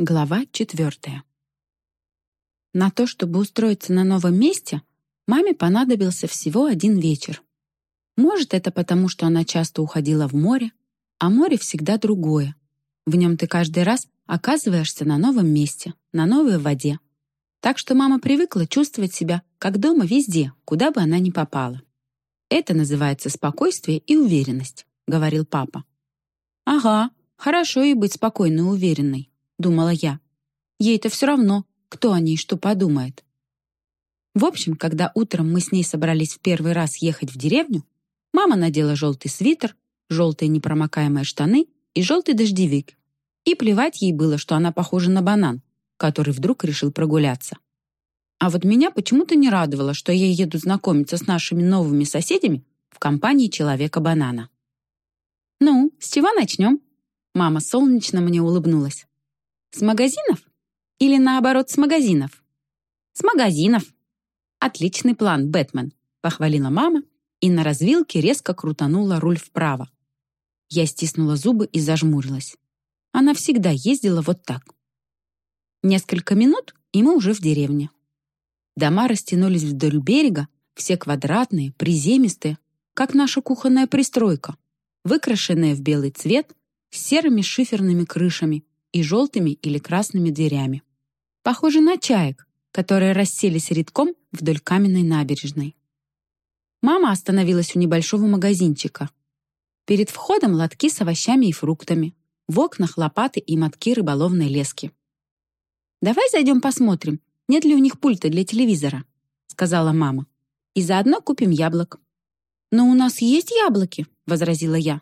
Глава четвертая. На то, чтобы устроиться на новом месте, маме понадобился всего один вечер. Может, это потому, что она часто уходила в море, а море всегда другое. В нем ты каждый раз оказываешься на новом месте, на новой воде. Так что мама привыкла чувствовать себя как дома везде, куда бы она ни попала. «Это называется спокойствие и уверенность», — говорил папа. «Ага, хорошо и быть спокойной и уверенной», — думала я. «Ей-то все равно, кто о ней что подумает». В общем, когда утром мы с ней собрались в первый раз ехать в деревню, мама надела желтый свитер, желтые непромокаемые штаны и желтый дождевик. И плевать ей было, что она похожа на банан, который вдруг решил прогуляться. А вот меня почему-то не радовало, что я еду знакомиться с нашими новыми соседями в компании Человека-банана. «Ну, с чего начнем?» Мама солнечно мне улыбнулась. С магазинов? Или наоборот, с магазинов? С магазинов. Отличный план, Бэтмен, похвалила мама и на развилке резко крутанула руль вправо. Я стиснула зубы и зажмурилась. Она всегда ездила вот так. Несколько минут, и мы уже в деревне. Дома растянулись вдоль берега, все квадратные, приземистые, как наша кухонная пристройка, выкрашенная в белый цвет, с серыми шиферными крышами и желтыми или красными дверями. Похоже на чаек, которые расселись редком вдоль каменной набережной. Мама остановилась у небольшого магазинчика. Перед входом лотки с овощами и фруктами, в окнах лопаты и мотки рыболовной лески. «Давай зайдем посмотрим, нет ли у них пульта для телевизора», сказала мама. «И заодно купим яблок». «Но у нас есть яблоки», — возразила я.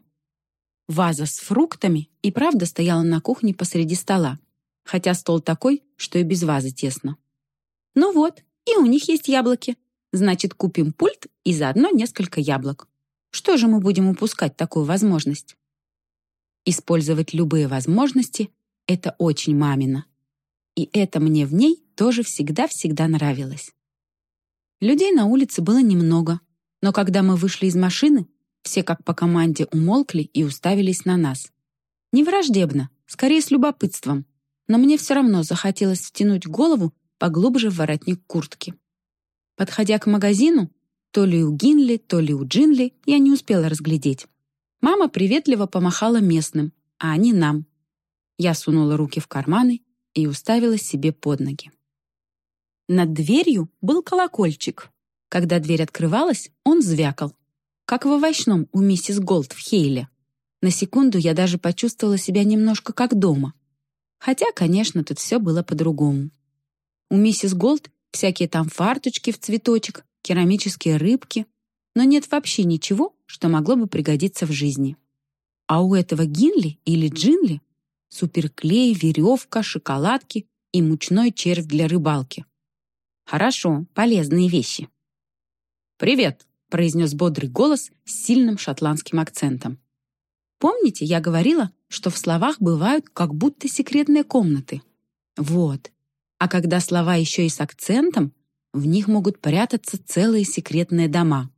Ваза с фруктами и правда стояла на кухне посреди стола, хотя стол такой, что и без вазы тесно. Ну вот, и у них есть яблоки. Значит, купим пульт и заодно несколько яблок. Что же мы будем упускать такую возможность? Использовать любые возможности — это очень мамина. И это мне в ней тоже всегда-всегда нравилось. Людей на улице было немного, но когда мы вышли из машины, все как по команде умолкли и уставились на нас. Не враждебно, скорее с любопытством, но мне все равно захотелось втянуть голову поглубже в воротник куртки. Подходя к магазину, то ли у Гинли, то ли у Джинли, я не успела разглядеть. Мама приветливо помахала местным, а они нам. Я сунула руки в карманы и уставилась себе под ноги. Над дверью был колокольчик. Когда дверь открывалась, он звякал как в овощном у миссис Голд в Хейле. На секунду я даже почувствовала себя немножко как дома. Хотя, конечно, тут все было по-другому. У миссис Голд всякие там фартучки в цветочек, керамические рыбки, но нет вообще ничего, что могло бы пригодиться в жизни. А у этого Гинли или Джинли суперклей, веревка, шоколадки и мучной червь для рыбалки. Хорошо, полезные вещи. «Привет!» Произнес бодрый голос с сильным шотландским акцентом. Помните, я говорила, что в словах бывают как будто секретные комнаты? Вот. А когда слова еще и с акцентом, в них могут прятаться целые секретные дома.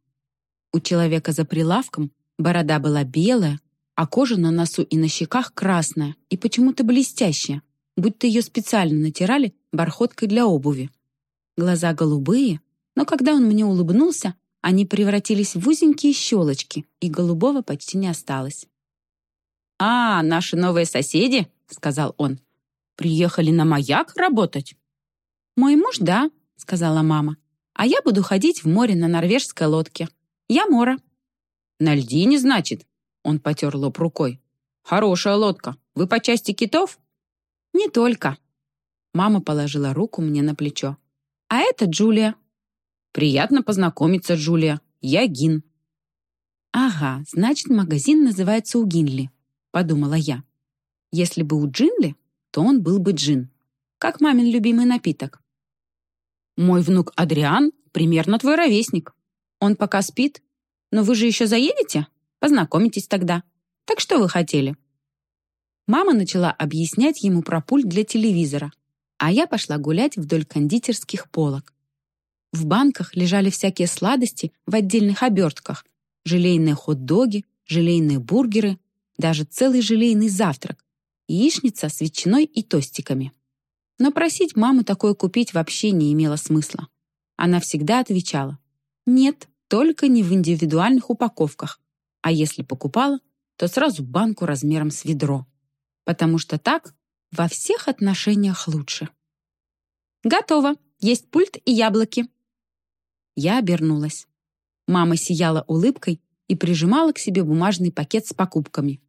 У человека за прилавком борода была белая, а кожа на носу и на щеках красная и почему-то блестящая, будто ее специально натирали бархоткой для обуви. Глаза голубые, но когда он мне улыбнулся, они превратились в узенькие щелочки, и голубого почти не осталось. «А, наши новые соседи», — сказал он, — «приехали на маяк работать?» «Мой муж, да», — сказала мама, «а я буду ходить в море на норвежской лодке. Я Мора». «На льдине, значит?» — он потер лоб рукой. «Хорошая лодка. Вы по части китов?» «Не только». Мама положила руку мне на плечо. «А это Джулия, «Приятно познакомиться, Джулия. Я Гин». «Ага, значит, магазин называется у Гинли», — подумала я. «Если бы у Джинли, то он был бы джин. Как мамин любимый напиток». «Мой внук Адриан примерно твой ровесник. Он пока спит. Но вы же еще заедете? Познакомитесь тогда. Так что вы хотели?» Мама начала объяснять ему про пульт для телевизора, а я пошла гулять вдоль кондитерских полок. В банках лежали всякие сладости в отдельных обертках, желейные хот-доги, желейные бургеры, даже целый желейный завтрак. яичница с ветчиной и тостиками. Но просить маму такое купить вообще не имело смысла. Она всегда отвечала «Нет, только не в индивидуальных упаковках, а если покупала, то сразу банку размером с ведро, потому что так во всех отношениях лучше». «Готово! Есть пульт и яблоки!» Я обернулась. Мама сияла улыбкой и прижимала к себе бумажный пакет с покупками.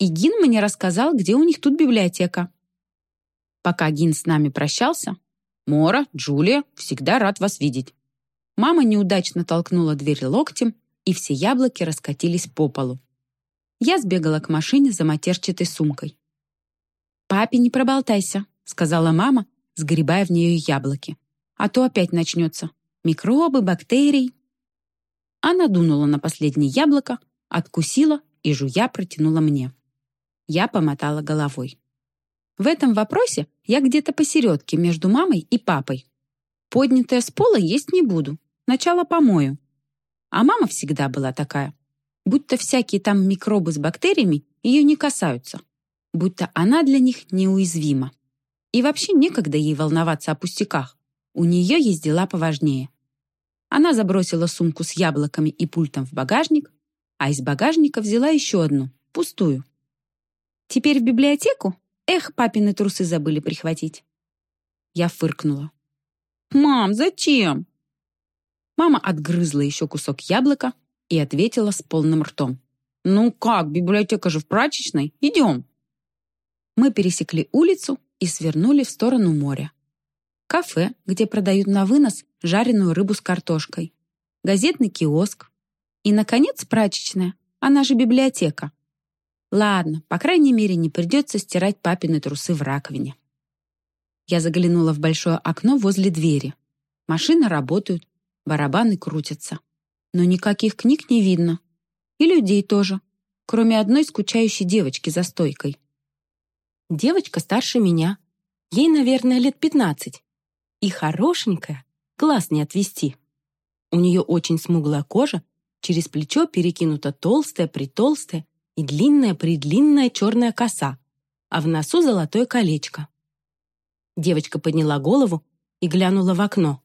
И Гин мне рассказал, где у них тут библиотека. Пока Гин с нами прощался, «Мора, Джулия, всегда рад вас видеть». Мама неудачно толкнула дверь локтем, и все яблоки раскатились по полу. Я сбегала к машине за матерчатой сумкой. «Папе не проболтайся», — сказала мама, сгребая в нее яблоки. «А то опять начнется. Микробы, бактерии». Она дунула на последнее яблоко, откусила и, жуя, протянула мне. Я помотала головой. В этом вопросе я где-то посередке между мамой и папой. Поднятая с пола есть не буду. Начало помою. А мама всегда была такая. Будто всякие там микробы с бактериями ее не касаются. Будто она для них неуязвима. И вообще некогда ей волноваться о пустяках. У нее есть дела поважнее. Она забросила сумку с яблоками и пультом в багажник, а из багажника взяла еще одну, пустую. «Теперь в библиотеку? Эх, папины трусы забыли прихватить». Я фыркнула. «Мам, зачем?» Мама отгрызла еще кусок яблока и ответила с полным ртом. «Ну как, библиотека же в прачечной. Идем». Мы пересекли улицу и свернули в сторону моря. Кафе, где продают на вынос жареную рыбу с картошкой. Газетный киоск. И, наконец, прачечная. Она же библиотека. Ладно, по крайней мере, не придется стирать папины трусы в раковине. Я заглянула в большое окно возле двери. Машины работают, барабаны крутятся. Но никаких книг не видно. И людей тоже, кроме одной скучающей девочки за стойкой. Девочка старше меня. Ей, наверное, лет пятнадцать. И хорошенькая, глаз не отвести. У нее очень смуглая кожа, через плечо перекинута толстая-притолстая и длинная-предлинная черная коса, а в носу золотое колечко. Девочка подняла голову и глянула в окно.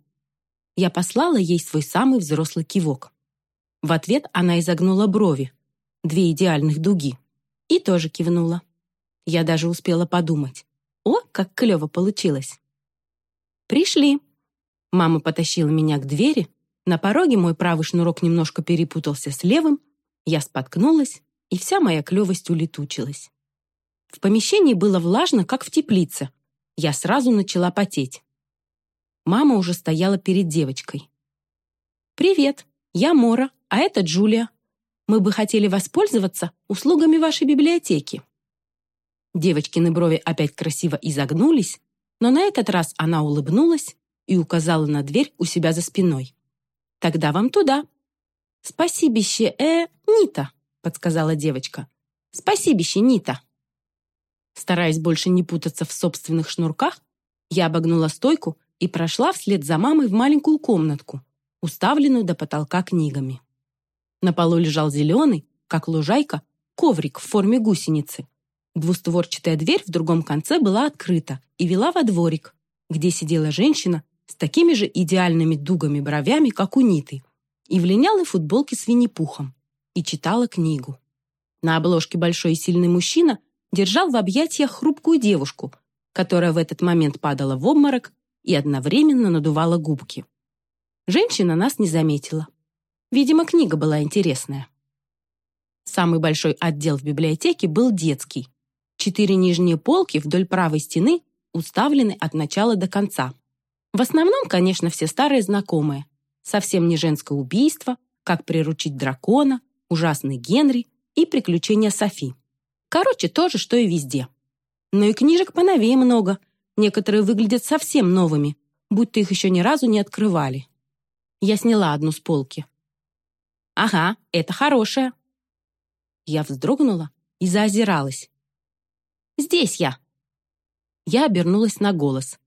Я послала ей свой самый взрослый кивок. В ответ она изогнула брови, две идеальных дуги, и тоже кивнула. Я даже успела подумать. О, как клево получилось! «Пришли!» Мама потащила меня к двери. На пороге мой правый шнурок немножко перепутался с левым. Я споткнулась, и вся моя клевость улетучилась. В помещении было влажно, как в теплице. Я сразу начала потеть. Мама уже стояла перед девочкой. «Привет, я Мора, а это Джулия. Мы бы хотели воспользоваться услугами вашей библиотеки». Девочкины брови опять красиво изогнулись, но на этот раз она улыбнулась и указала на дверь у себя за спиной. «Тогда вам туда». «Спасибище, э, Нита», — подсказала девочка. «Спасибище, Нита». Стараясь больше не путаться в собственных шнурках, я обогнула стойку и прошла вслед за мамой в маленькую комнатку, уставленную до потолка книгами. На полу лежал зеленый, как лужайка, коврик в форме гусеницы. Двустворчатая дверь в другом конце была открыта и вела во дворик, где сидела женщина с такими же идеальными дугами бровями, как у Ниты, и в линялой футболке с Винни-Пухом, и читала книгу. На обложке большой и сильный мужчина держал в объятиях хрупкую девушку, которая в этот момент падала в обморок и одновременно надувала губки. Женщина нас не заметила. Видимо, книга была интересная. Самый большой отдел в библиотеке был детский. Четыре нижние полки вдоль правой стены уставлены от начала до конца. В основном, конечно, все старые знакомые. Совсем не женское убийство, как приручить дракона, ужасный Генри и приключения Софи. Короче, то же, что и везде. Но и книжек поновее много. Некоторые выглядят совсем новыми, будто их еще ни разу не открывали. Я сняла одну с полки. «Ага, это хорошая». Я вздрогнула и заозиралась. «Здесь я». Я обернулась на голос.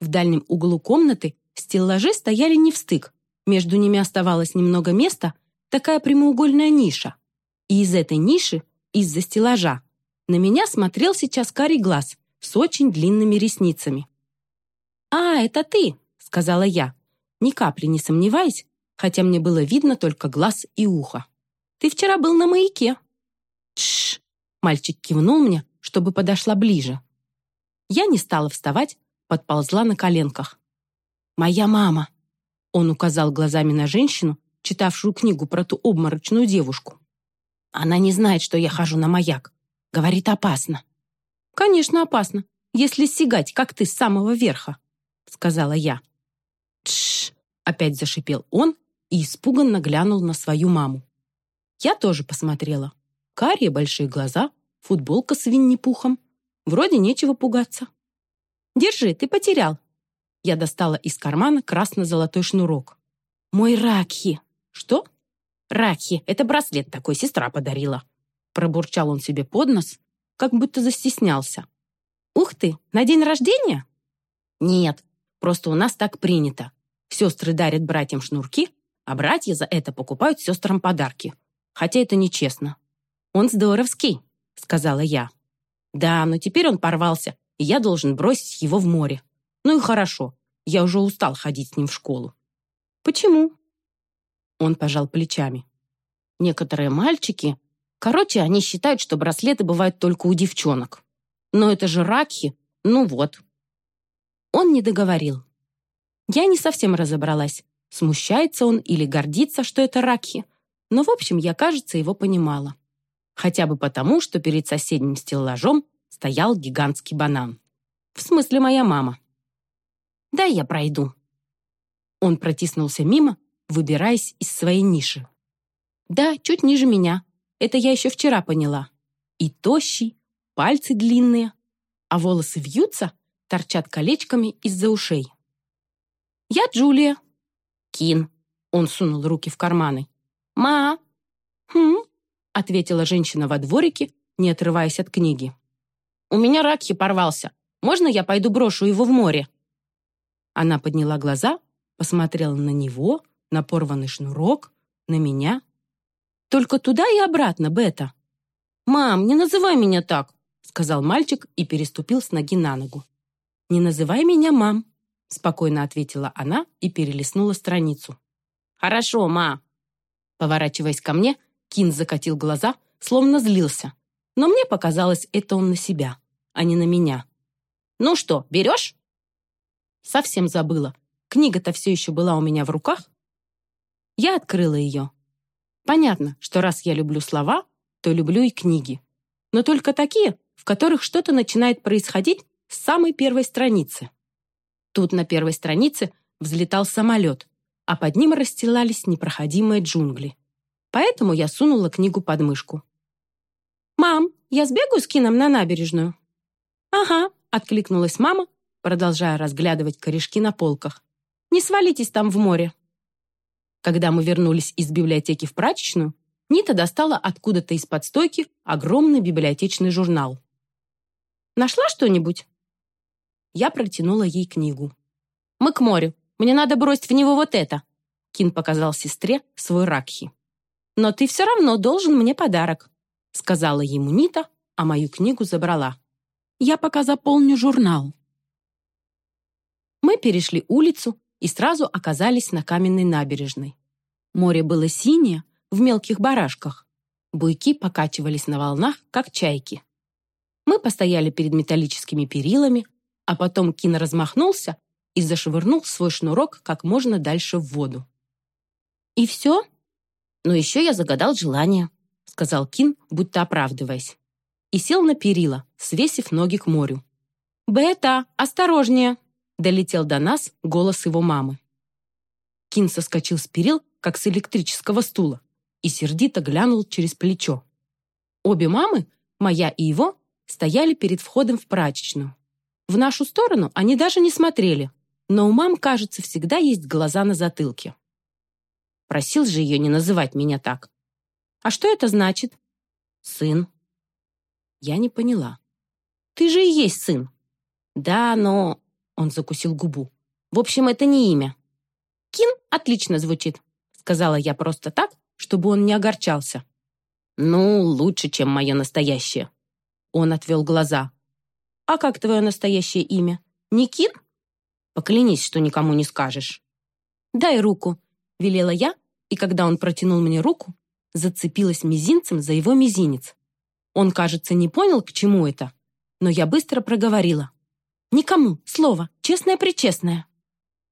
В дальнем углу комнаты стеллажи стояли не в стык. Между ними оставалось немного места, такая прямоугольная ниша. И из этой ниши, из-за стеллажа, На меня смотрел сейчас карий глаз с очень длинными ресницами. «А, это ты!» — сказала я, ни капли не сомневаясь, хотя мне было видно только глаз и ухо. «Ты вчера был на маяке». «Тш!» — мальчик кивнул мне, чтобы подошла ближе. Я не стала вставать, подползла на коленках. «Моя мама!» Он указал глазами на женщину, читавшую книгу про ту обморочную девушку. «Она не знает, что я хожу на маяк. Говорит, опасно». «Конечно, опасно, если сигать, как ты, с самого верха», — сказала я. «Тш!» — опять зашипел он и испуганно глянул на свою маму. Я тоже посмотрела. Карие большие глаза, футболка с Винни-Пухом. Вроде нечего пугаться. «Держи, ты потерял». Я достала из кармана красно-золотой шнурок. «Мой Ракхи!» «Что?» «Ракхи, это браслет такой, сестра подарила». Пробурчал он себе под нос, как будто застеснялся. «Ух ты, на день рождения?» «Нет, просто у нас так принято. Сестры дарят братьям шнурки, а братья за это покупают сестрам подарки. Хотя это нечестно». «Он здоровский», — сказала я. «Да, но теперь он порвался, и я должен бросить его в море. Ну и хорошо, я уже устал ходить с ним в школу». «Почему?» Он пожал плечами. «Некоторые мальчики... Короче, они считают, что браслеты бывают только у девчонок. Но это же ракхи. Ну вот». Он не договорил. Я не совсем разобралась, смущается он или гордится, что это ракхи. Но, в общем, я, кажется, его понимала. Хотя бы потому, что перед соседним стеллажом стоял гигантский банан. В смысле, моя мама. «Да, я пройду». Он протиснулся мимо, выбираясь из своей ниши. «Да, чуть ниже меня. Это я еще вчера поняла. И тощий, пальцы длинные, а волосы вьются, торчат колечками из-за ушей. «Я Джулия». «Кин». Он сунул руки в карманы. «Ма». «Хм», — ответила женщина во дворике, не отрываясь от книги. «У меня ракхи порвался. Можно я пойду брошу его в море?» Она подняла глаза, посмотрела на него, на порванный шнурок, на меня. «Только туда и обратно, Бета». «Мам, не называй меня так», — сказал мальчик и переступил с ноги на ногу. «Не называй меня мам», — спокойно ответила она и перелистнула страницу. «Хорошо, ма». Поворачиваясь ко мне, Кин закатил глаза, словно злился. Но мне показалось, это он на себя, а не на меня. «Ну что, берешь?» Совсем забыла. Книга-то все еще была у меня в руках. Я открыла ее. Понятно, что раз я люблю слова, то люблю и книги. Но только такие, в которых что-то начинает происходить с самой первой страницы. Тут на первой странице взлетал самолет, а под ним расстилались непроходимые джунгли. Поэтому я сунула книгу под мышку. «Мам, я сбегаю с Кином на набережную?» «Ага», — откликнулась мама, продолжая разглядывать корешки на полках. «Не свалитесь там в море». Когда мы вернулись из библиотеки в прачечную, Нита достала откуда-то из-под стойки огромный библиотечный журнал. «Нашла что-нибудь?» Я протянула ей книгу. «Мы к морю. Мне надо бросить в него вот это». Кин показал сестре свой ракхи. «Но ты все равно должен мне подарок», сказала ему Нита, а мою книгу забрала. «Я пока заполню журнал». Мы перешли улицу и сразу оказались на каменной набережной. Море было синее, в мелких барашках. Буйки покачивались на волнах, как чайки. Мы постояли перед металлическими перилами, а потом Кин размахнулся и зашвырнул свой шнурок как можно дальше в воду. «И все?» «Но еще я загадал желание», — сказал Кин, будто оправдываясь. И сел на перила, свесив ноги к морю. «Бета, осторожнее!» — долетел до нас голос его мамы. Кин соскочил с перил, как с электрического стула, и сердито глянул через плечо. Обе мамы, моя и его, стояли перед входом в прачечную. В нашу сторону они даже не смотрели, но у мам, кажется, всегда есть глаза на затылке. Просил же ее не называть меня так. А что это значит? Сын. Я не поняла. Ты же и есть сын. Да, но... Он закусил губу. В общем, это не имя. Кин отлично звучит, сказала я просто так, чтобы он не огорчался. Ну, лучше, чем мое настоящее. Он отвел глаза. «А как твое настоящее имя? Никин?» «Поклянись, что никому не скажешь». «Дай руку», — велела я, и когда он протянул мне руку, зацепилась мизинцем за его мизинец. Он, кажется, не понял, к чему это, но я быстро проговорила. «Никому, слово, честное-пречестное».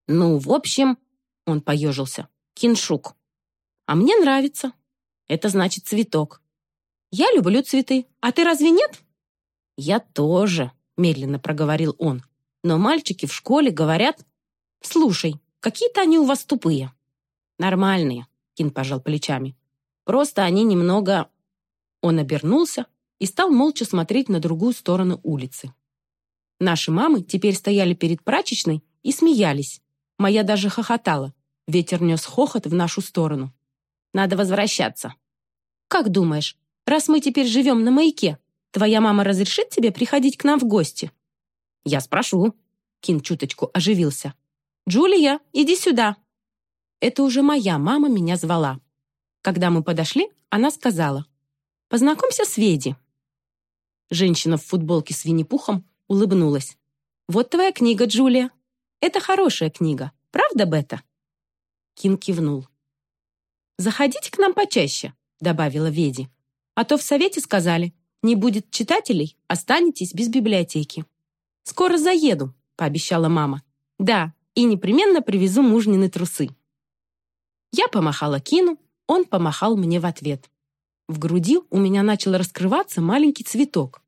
«Ну, в общем...» — он поежился. «Киншук». «А мне нравится. Это значит цветок. Я люблю цветы, а ты разве нет?» «Я тоже», — медленно проговорил он. «Но мальчики в школе говорят...» «Слушай, какие-то они у вас тупые». «Нормальные», — Кин пожал плечами. «Просто они немного...» Он обернулся и стал молча смотреть на другую сторону улицы. Наши мамы теперь стояли перед прачечной и смеялись. Моя даже хохотала. Ветер нес хохот в нашу сторону. «Надо возвращаться». «Как думаешь, раз мы теперь живем на маяке, твоя мама разрешит тебе приходить к нам в гости?» «Я спрошу». Кин чуточку оживился. «Джулия, иди сюда». Это уже моя мама меня звала. Когда мы подошли, она сказала, «Познакомься с Веди». Женщина в футболке с Винни-Пухом улыбнулась. «Вот твоя книга, Джулия. Это хорошая книга. Правда, Бета?» Кин кивнул. «Заходите к нам почаще», — добавила Веди. «А то в совете сказали, не будет читателей, останетесь без библиотеки». «Скоро заеду», — пообещала мама. «Да, и непременно привезу мужнины трусы». Я помахала Кину, он помахал мне в ответ. В груди у меня начал раскрываться маленький цветок.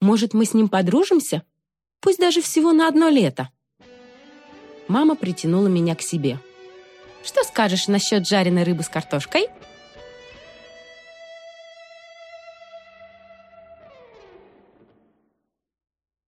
Может, мы с ним подружимся? Пусть даже всего на одно лето. Мама притянула меня к себе. «Что скажешь насчет жареной рыбы с картошкой?»